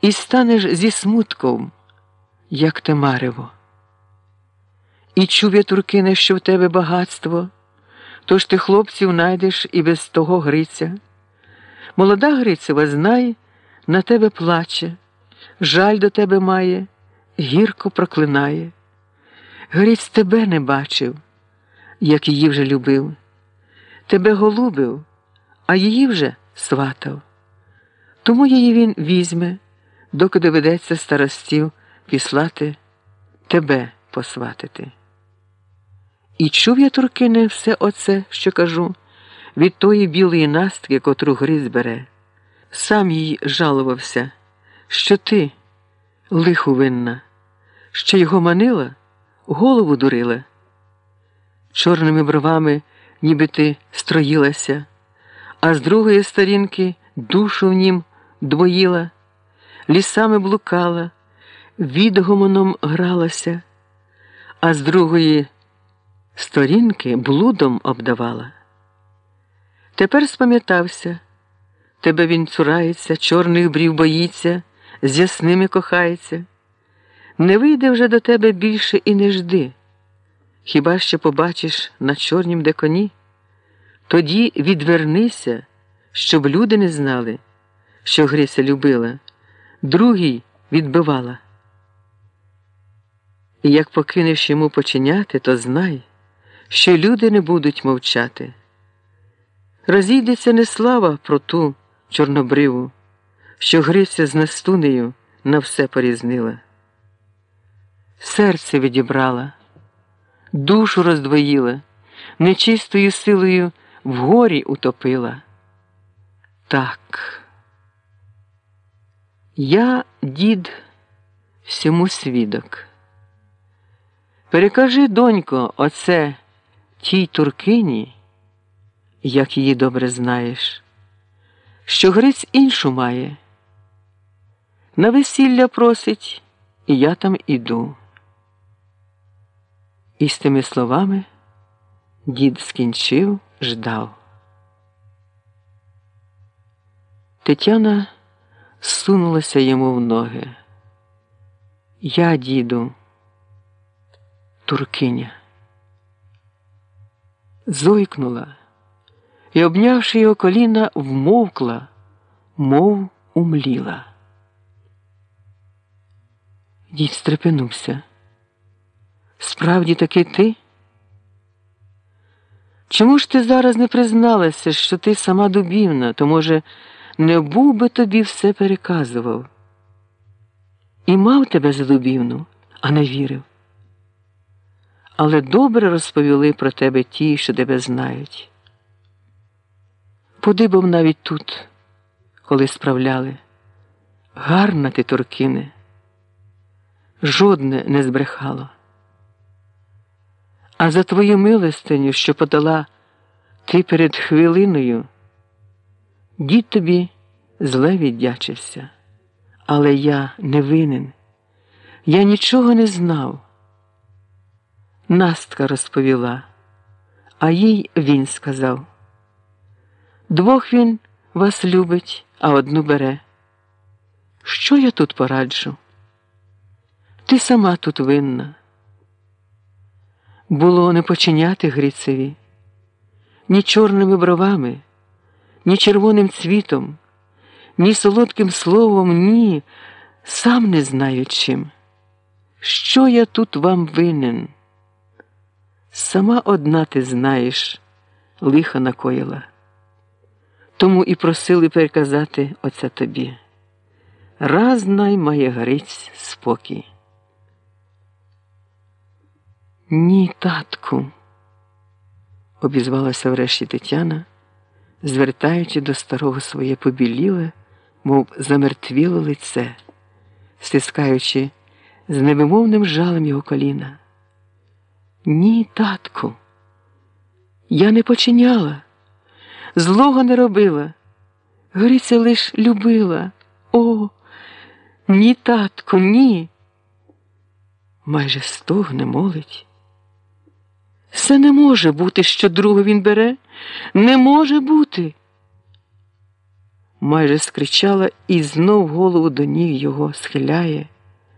і станеш зі смутком, як те марево. І чув я, Туркине, що в тебе багатство, тож ти хлопців найдеш і без того Гриця. Молода Грицева, знай, на тебе плаче, жаль до тебе має, гірко проклинає. Гриць тебе не бачив, як її вже любив, тебе голубив, а її вже сватав. Тому її він візьме, доки доведеться старостів післати тебе посватити. І чув я, Туркине, все оце, що кажу, від тої білої настки, котру Гриць бере. Сам їй жалувався, що ти лиху винна, що його манила, голову дурила. Чорними бровами, ніби ти строїлася, а з другої сторінки душу в нім двоїла, лісами блукала, відгомоном гралася, а з другої сторінки блудом обдавала. Тепер спам'ятався, тебе він цурається, чорних брів боїться, з ясними кохається. Не вийде вже до тебе більше і не жди. Хіба що побачиш на чорнім де коні? Тоді відвернися, щоб люди не знали, що Грися любила, другий відбивала. І як покинеш йому починяти, то знай, що люди не будуть мовчати. Розійдеться не слава про ту чорнобриву, що Гриця з настунею на все порізнила. Серце відібрала, душу роздвоїла, нечистою силою в горі утопила. Так, я дід всьому свідок. Перекажи, донько, оце тій туркині, як її добре знаєш, що Гриць іншу має. На весілля просить, і я там іду. І з тими словами дід скінчив, ждав. Тетяна сунулася йому в ноги. Я, діду, туркиня. Зойкнула і, обнявши його коліна, вмовкла, мов умліла. Дід стрепенувся. Справді таки ти? Чому ж ти зараз не призналася, що ти сама дубівна, то, може, не був би тобі все переказував? І мав тебе за дубівну, а не вірив. Але добре розповіли про тебе ті, що тебе знають. Подибав навіть тут, коли справляли. Гарна ти, Туркине, жодне не збрехало. А за твою милостиню, що подала ти перед хвилиною, дід тобі зле віддячився, але я не винен, я нічого не знав. Настка розповіла, а їй він сказав. Двох він вас любить, а одну бере. Що я тут пораджу? Ти сама тут винна. Було не починяти Грицеві, ні чорними бровами, ні червоним цвітом, ні солодким словом, ні, сам не знаю чим. Що я тут вам винен? Сама одна ти знаєш, лиха накоїла. Тому і просили переказати оце тобі. Раз най має Гриць спокій. Ні, татку, обізвалася врешті Тетяна, звертаючи до старого своє побіліле, мов замертвіло лице, стискаючи з невимовним жалем його коліна. Ні, татку, я не починяла, злого не робила. Гриця лиш любила. О, ні, татку, ні. Майже стогне молить. Це не може бути, що другу він бере. Не може бути. майже скричала і знов голову до ніг його схиляє.